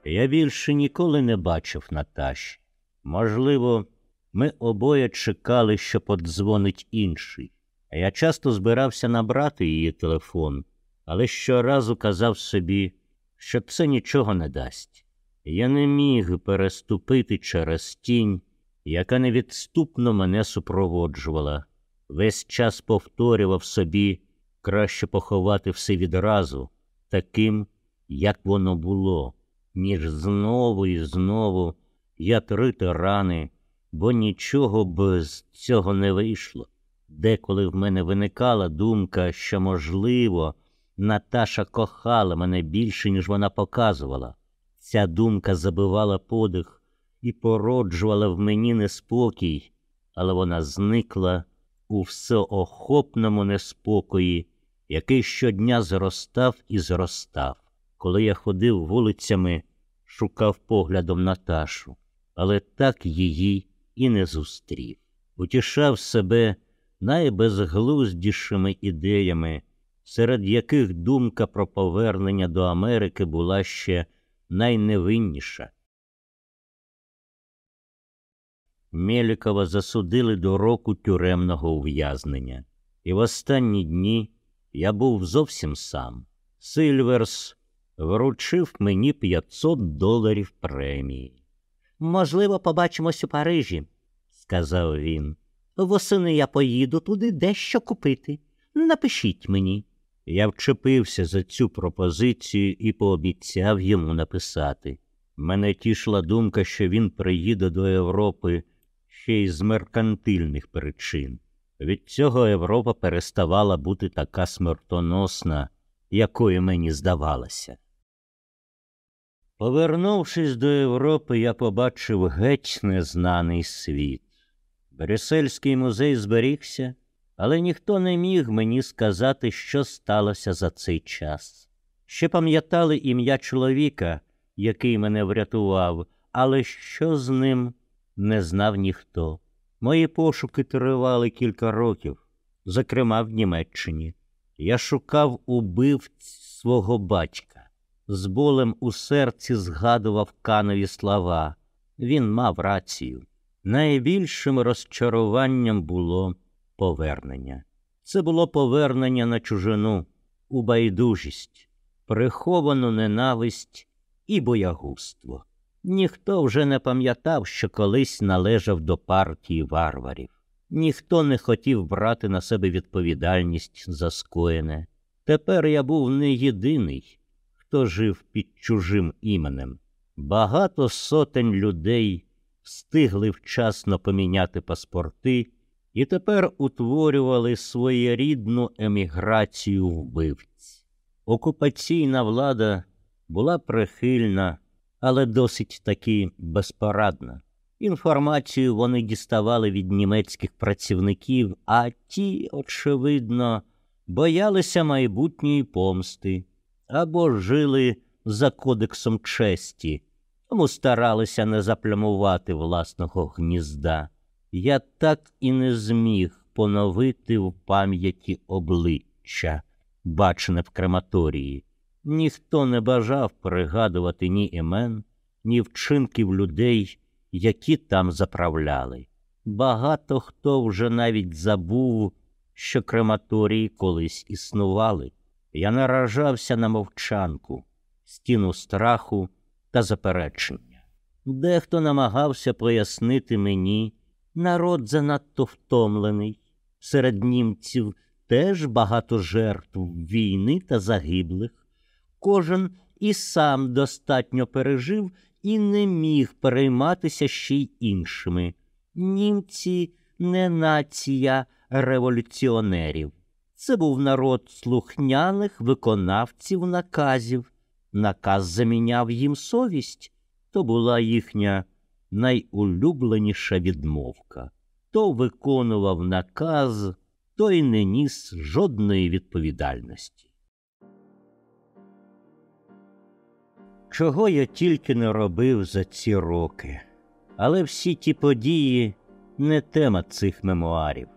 Я більше ніколи не бачив Наташі. Можливо, ми обоє чекали, що подзвонить інший. Я часто збирався набрати її телефон, але щоразу казав собі, що це нічого не дасть. Я не міг переступити через тінь, яка невідступно мене супроводжувала. Весь час повторював собі краще поховати все відразу, таким, як воно було, ніж знову і знову я трити рани, бо нічого без цього не вийшло. Деколи в мене виникала думка, що, можливо, Наташа кохала мене більше, ніж вона показувала. Ця думка забивала подих і породжувала в мені неспокій, але вона зникла у всеохопному неспокої, який щодня зростав і зростав. Коли я ходив вулицями, шукав поглядом Наташу, але так її і не зустрів. Утішав себе найбезглуздішими ідеями, серед яких думка про повернення до Америки була ще найневинніша. Мєлікова засудили до року тюремного ув'язнення, і в останні дні я був зовсім сам. Сильверс вручив мені 500 доларів премії. Можливо, побачимось у Парижі, сказав він. Восени я поїду туди дещо купити. Напишіть мені. Я вчепився за цю пропозицію і пообіцяв йому написати. Мене тішила думка, що він приїде до Європи ще й з меркантильних причин. Від цього Європа переставала бути така смертоносна, якою мені здавалося. Повернувшись до Європи, я побачив геть незнаний світ. Брюссельський музей зберігся, але ніхто не міг мені сказати, що сталося за цей час. Ще пам'ятали ім'я чоловіка, який мене врятував, але що з ним не знав ніхто. Мої пошуки тривали кілька років, зокрема в Німеччині. Я шукав убивць свого батька. З болем у серці згадував канові слова. Він мав рацію. Найбільшим розчаруванням було повернення. Це було повернення на чужину, у байдужість, приховану ненависть і боягузтво. Ніхто вже не пам'ятав, що колись належав до партії варварів. Ніхто не хотів брати на себе відповідальність за скоєне. Тепер я був не єдиний, хто жив під чужим іменем. Багато сотень людей встигли вчасно поміняти паспорти і тепер утворювали своєрідну еміграцію вбивць. Окупаційна влада була прихильна, але досить таки безпорадна. Інформацію вони діставали від німецьких працівників, а ті, очевидно, боялися майбутньої помсти або жили за кодексом честі, тому старалися не заплямувати власного гнізда. Я так і не зміг поновити в пам'яті обличчя, бачене в крематорії. Ніхто не бажав пригадувати ні імен, ні вчинків людей, які там заправляли. Багато хто вже навіть забув, що крематорії колись існували. Я наражався на мовчанку, стіну страху та заперечення. Дехто намагався пояснити мені, народ занадто втомлений. Серед німців теж багато жертв війни та загиблих. Кожен і сам достатньо пережив і не міг перейматися ще й іншими. Німці не нація революціонерів. Це був народ слухняних виконавців наказів. Наказ заміняв їм совість, то була їхня найулюбленіша відмовка. То виконував наказ, то й не ніс жодної відповідальності. Чого я тільки не робив за ці роки, але всі ті події не тема цих мемуарів.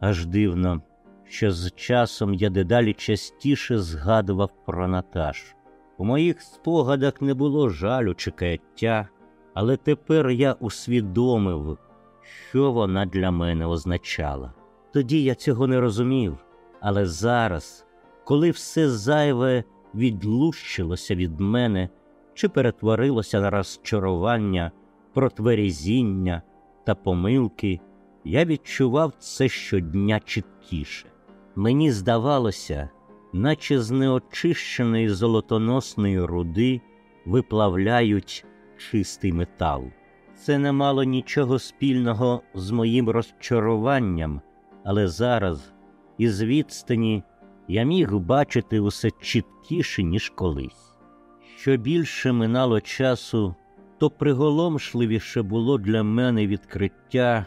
Аж дивно, що з часом я дедалі частіше згадував про Наташу. У моїх спогадах не було жалю чи каяття, але тепер я усвідомив, що вона для мене означала. Тоді я цього не розумів, але зараз, коли все зайве відлущилося від мене чи перетворилося на розчарування, протверезіння та помилки, я відчував це щодня чіткіше. Мені здавалося, наче з неочищеної золотоносної руди виплавляють чистий метал. Це не мало нічого спільного з моїм розчаруванням, але зараз, із відстані, я міг бачити усе чіткіше, ніж колись. Що більше минало часу, то приголомшливіше було для мене відкриття,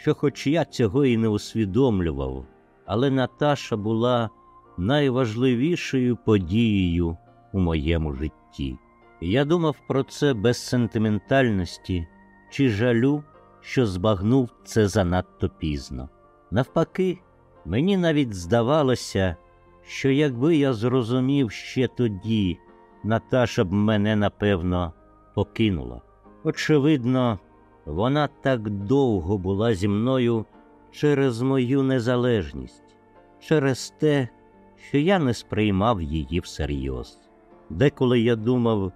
що, хоч я цього і не усвідомлював, але Наташа була найважливішою подією у моєму житті. Я думав про це без сентиментальності чи жалю, що збагнув це занадто пізно. Навпаки, мені навіть здавалося, що якби я зрозумів ще тоді, Наташа б мене напевно покинула. Очевидно, Вона так довго була зі мною через мою незалежність, через те, що я не сприймав її всерйоз. Деколи я думав,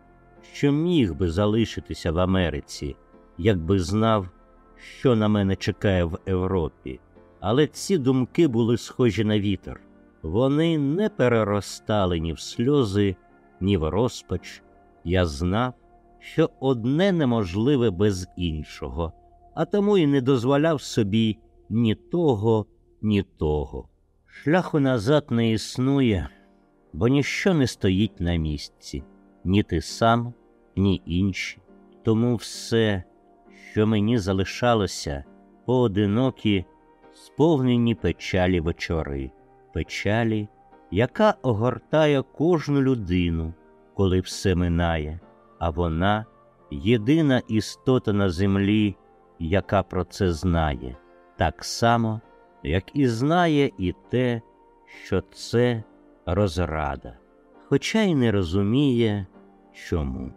що міг би залишитися в Америці, якби знав, що на мене чекає в Європі. Але ці думки були схожі на вітер. Вони не переростали ні в сльози, ні в розпач. Я знав, що одне неможливе без іншого, а тому й не дозволяв собі ні того, ні того. Шляху назад не існує, бо ніщо не стоїть на місці, ні ти сам, ні інші. Тому все, що мені залишалося, поодинокі, сповнені печалі вечори, печалі, яка огортає кожну людину, коли все минає, а вона єдина істота на землі, яка про це знає, так само, як і знає і те, що це розрада, хоча й не розуміє, чому.